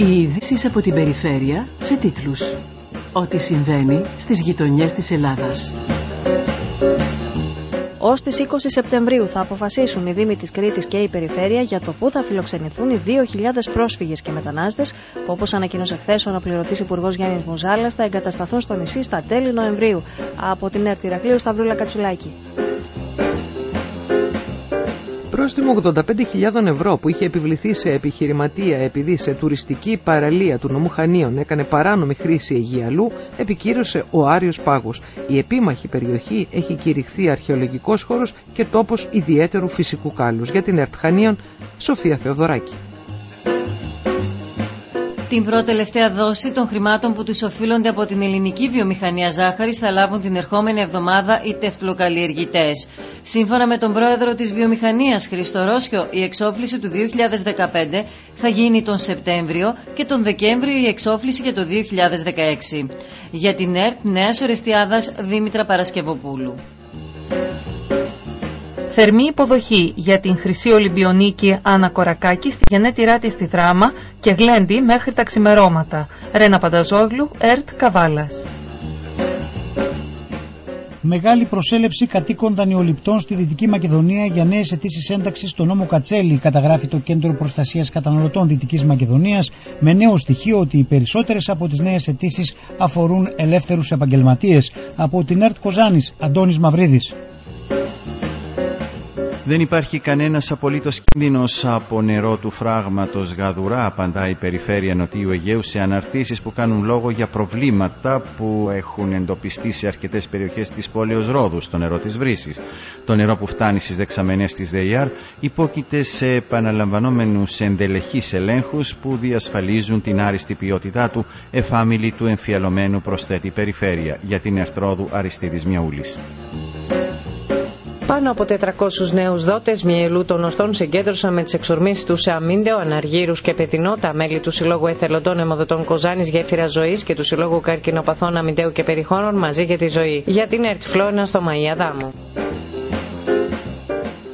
Οι ειδήσεις από την περιφέρεια σε τίτλους. Ό,τι συμβαίνει στις γειτονιές της Ελλάδας. Ω τις 20 Σεπτεμβρίου θα αποφασίσουν οι Δήμοι της Κρήτης και η Περιφέρεια για το πού θα φιλοξενηθούν οι 2.000 πρόσφυγες και μετανάστες που, όπως ανακοίνωσε χθες ο αναπληρωτής Υπουργός Γιάννης Μουζάλας, θα εγκατασταθούν στο νησί στα τέλη Νοεμβρίου. Από την Ερτηρακλείου Σταυρούλα Κατσουλάκη. Πρόστιμο 85.000 ευρώ που είχε επιβληθεί σε επιχειρηματία επειδή σε τουριστική παραλία του νομού Χανίων έκανε παράνομη χρήση Αιγιαλού επικύρωσε ο Άριος Πάγος. Η επίμαχη περιοχή έχει κηρυχθεί αρχαιολογικός χώρος και τόπος ιδιαίτερου φυσικού κάλους. Για την ΕΡΤ Χανίων, Σοφία Θεοδωράκη. Την πρώτη τελευταία δόση των χρημάτων που τους οφείλονται από την ελληνική βιομηχανία ζάχαρης θα λάβουν την ερχόμενη εβδομάδα οι τεφτλοκαλλιεργητές. Σύμφωνα με τον πρόεδρο της βιομηχανίας Χρήστο Ρώσιο, η εξόφληση του 2015 θα γίνει τον Σεπτέμβριο και τον Δεκέμβριο η εξόφληση για το 2016. Για την ΕΡΤ Νέας Ορεστιάδας Δήμητρα Παρασκευοπούλου. Θερμή υποδοχή για την Χρυσή Ολυμπιονίκη Άννα Κορακάκη στη γενέτειρά της στη Δράμα και γλέντι μέχρι τα ξημερώματα. Ρένα Πανταζόγλου, ΕΡΤ Καβάλας. Μεγάλη προσέλευση κατοίκων δανειοληπτών στη Δυτική Μακεδονία για νέες αιτήσεις ένταξης στο νόμο Κατσέλη, καταγράφει το Κέντρο Προστασίας Καταναλωτών Δυτικής Μακεδονίας, με νέο στοιχείο ότι οι περισσότερες από τις νέες αιτήσεις αφορούν ελεύθερους επαγγελματίες. Από την ΕΡΤ Κοζάνης, Αντώνης Μαυρίδης. Δεν υπάρχει κανένας απολύτως κίνδυνος από νερό του φράγματος Γαδουρά, απαντά η περιφέρεια Νοτιού Αιγαίου σε αναρτήσεις που κάνουν λόγο για προβλήματα που έχουν εντοπιστεί σε αρκετές περιοχές της πόλεως Ρόδους, στο νερό της Βρύσης. Το νερό που φτάνει στις δεξαμενές της ΔΕΙΑΡ υπόκειται σε επαναλαμβανόμενους ενδελεχείς ελέγχους που διασφαλίζουν την άριστη ποιότητά του εφάμιλη του εμφιαλωμένου προσθέτη περιφέρεια για την Ερθρόδου Αριστίδης Μιαούλης. Πάνω από 400 νέους δότες μυελού των οστών συγκέντρωσαν με τις εξορμήσεις τους σε αμύντεο, αναργύρους και πετεινό τα μέλη του Συλλόγου Εθελοντών Εμοδοτών Κοζάνης Γέφυρα Ζωής και του Συλλόγου Καρκινοπαθών Αμυντέου και Περιχώρων μαζί για τη ζωή. Για την ΕΡΤ Φλόρινα στο Μαία Δάμου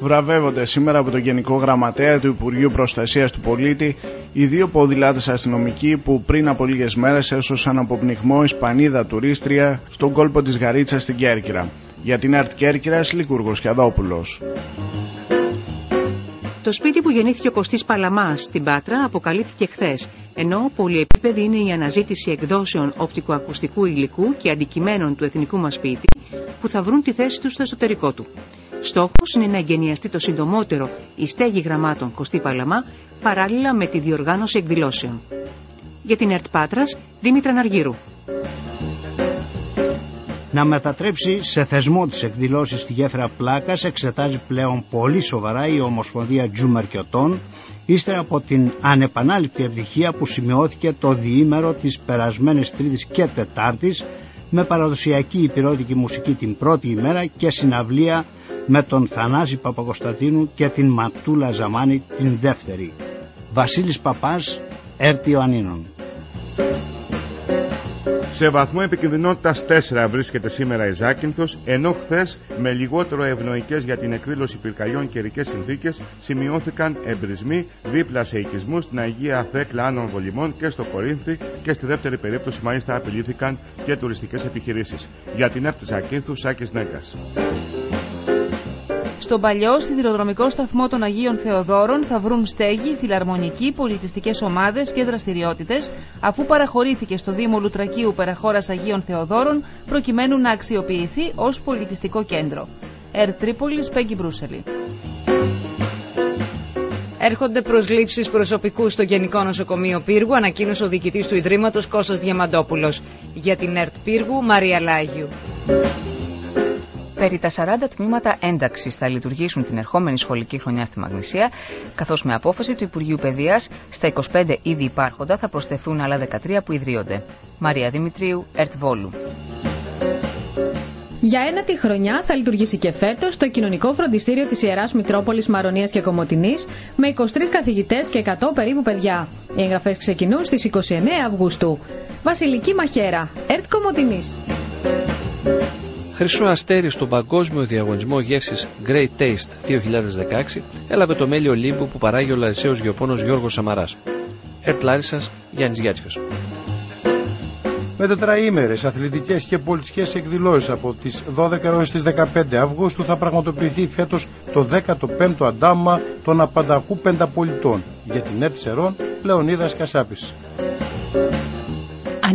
βραβεύονται σήμερα από τον Γενικό Γραμματέα του Υπουργείου Προστασίας του Πολίτη οι δύο ποδηλάτες αστυνομικοί που πριν από λίγες μέρες έσωσαν από πνιγμό Ισπανίδα τουρίστρια στον κόλπο της Γαρίτσας στην Κέρκυρα. Για την ΕΡΤ Κέρκυρας, Λικούργος Κιαδόπουλος. Το σπίτι που γεννήθηκε ο Κωστής Παλαμάς στην Πάτρα αποκαλύφθηκε χθες, ενώ πολυεπίπεδη είναι η αναζήτηση εκδόσεων οπτικοακουστικού υλικού και αντικειμένων του εθνικού μας σπίτι που θα βρουν τη θέση τους στο εσωτερικό του. Στόχος είναι να εγκαινιαστεί το συντομότερο η στέγη γραμμάτων Κωστή Παλαμά παράλληλα με τη διοργάνωση εκδηλώσεων. Για την ΕΡΤ Πάτρας, Δήμητρα Ναργύρου να μετατρέψει σε θεσμό τις εκδηλώσεις στη γέφυρα Πλάκας εξετάζει πλέον πολύ σοβαρά η Ομοσπονδία Τζουμερκιωτών ύστερα από την ανεπανάληπτη ευτυχία που σημειώθηκε το διήμερο της περασμένης Τρίτης και Τετάρτης με παραδοσιακή υπηρώτικη μουσική την πρώτη ημέρα και συναυλία με τον Θανάση Παπακοστατίνου και την Ματούλα Ζαμάνη την δεύτερη. Βασίλης Παπάς, Έρτη Ιωαννίνων. Σε βαθμό επικινδυνότητας 4 βρίσκεται σήμερα η Ζάκυνθος, ενώ χθες με λιγότερο ευνοϊκές για την εκδήλωση πυρκαγιών καιρικέ συνθήκες σημειώθηκαν εμπρισμοί δίπλα σε οικισμούς στην Αγία Θέκλα Άνων Βολυμών και στο Κορίνθι και στη δεύτερη περίπτωση μάλιστα απειλήθηκαν και τουριστικές επιχειρήσεις. Για την έφτη Ζάκυνθου, Σάκης Νέκα. Στον παλιό σιδηροδρομικό σταθμό των Αγίων Θεοδόρων θα βρουν στέγη, φιλαρμονικοί, πολιτιστικές ομάδες και δραστηριότητες, αφού παραχωρήθηκε στο Δήμο Λουτρακίου Περαχώρας Αγίων Θεοδόρων, προκειμένου να αξιοποιηθεί ως πολιτιστικό κέντρο. Ερ Τρίπολης, Πέγγι Μπρούσελη. Έρχονται προσλήψεις προσωπικούς στο Γενικό Νοσοκομείο Πύργου, ανακοίνωσε ο διοικητής του Ιδρύματος Κώστας Διαμαντόπουλος. Για την ΕΡΤ Πύργου, Μαρία Λάγιου. Περί τα 40 τμήματα ένταξης θα λειτουργήσουν την ερχόμενη σχολική χρονιά στη Μαγνησία, καθώς με απόφαση του Υπουργείου Παιδείας στα 25 ήδη υπάρχοντα θα προσθεθούν άλλα 13 που ιδρύονται. Μαρία Δημητρίου, Ερτ Βόλου. Για ένα τη χρονιά θα λειτουργήσει και φέτος το κοινωνικό φροντιστήριο της Ιεράς Μητρόπολης Μαρονίας και Κομωτινής με 23 καθηγητές και 100 περίπου παιδιά. Οι εγγραφές ξεκινούν στις 29 Αυγούστου. Βασιλική Μαχαίρα, Ερτ Κομωτινής. Χρυσό αστέρι στον παγκόσμιο διαγωνισμό γεύσης Great Taste 2016 έλαβε το μέλι Ολύμπου που παράγει ο Λαρισαίος Γεωπόνος Γιώργος Σαμαράς. ΕΡΤ Λάρισας, Γιάννης Γιάτσιος. Με τετραήμερες αθλητικές και πολιτικές εκδηλώσεις από τις 12 έως τις 15 Αυγούστου θα πραγματοποιηθεί φέτος το 15ο αντάμα των απανταχού πενταπολιτών για την ΕΡΤ Σερών Λεωνίδας Κασάπης.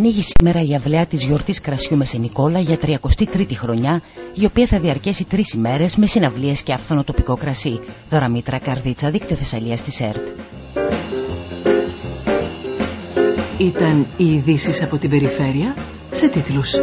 Ανοίγει σήμερα η αυλαία της γιορτής κρασιού με Νικόλα για 33η χρονιά, η οποία θα διαρκέσει τρεις ημέρες με συναυλίες και άφθονο τοπικό κρασί. Δωραμήτρα Καρδίτσα, δίκτυο Θεσσαλίας της ΕΡΤ. Ήταν οι ειδήσεις από την περιφέρεια σε τίτλους.